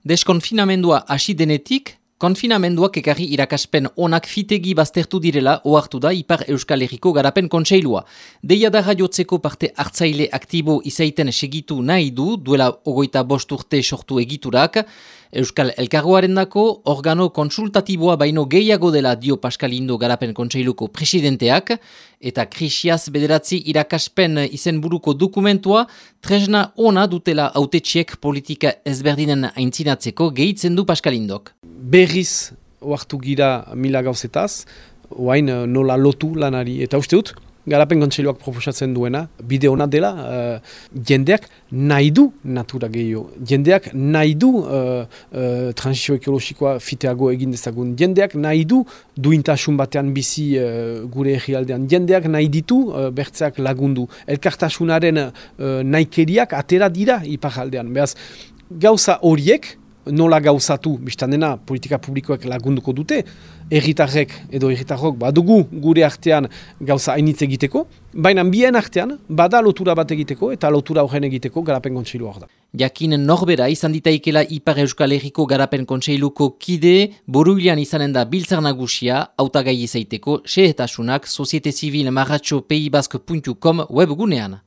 Deskonfinamendua hasi denetik, konfinamenduak ekarri irakaspen onak fitegi baztertu direla ohartu da Ipar Euskal Herriko garapen kontseilua. Deia da jotzeko parte hartzaile aktibo izaiten segitu nahi du, duela ogoita bost urte sortu egiturak, Euskal Elkargoaren dako, organo konsultatiboa baino gehiago dela dio Paskalindo garapen kontseiluko presidenteak, eta krisiaz bederatzi irakaspen izenburuko dokumentua, tresna ona dutela autetxiek politika ezberdinen aintzinatzeko gehitzen du Paskalindok. Berriz oartu gira mila gauzetaz, oain nola lotu lanari, eta uste dut, garapen kontseiluak proposatzen duena, bide hona dela, uh, jendeak nahi du natura gehiago. Jendeak nahi du uh, uh, transizio ekologikoa fiteago egin dezagun. Jendeak nahi du duintasun batean bizi uh, gure egialdean. Jendeak nahi ditu uh, bertzeak lagundu. Elkartasunaren uh, naikeriak atera dira ipajaldean. Beaz, gauza horiek, nola gauzatu, biztan dena, politika publikoak lagunduko dute, erritarrek edo erritarrok badugu gure artean gauza hainitz egiteko, baina bien artean bada lotura bat egiteko eta lotura horren egiteko garapen kontseilu hor da. Jakin norbera izan ditaikela Ipar Euskal Herriko garapen kontseiluko kide, boruilean izanen da biltzar nagusia, autagai izaiteko, sehetasunak, Societe Civil Marratxo webgunean.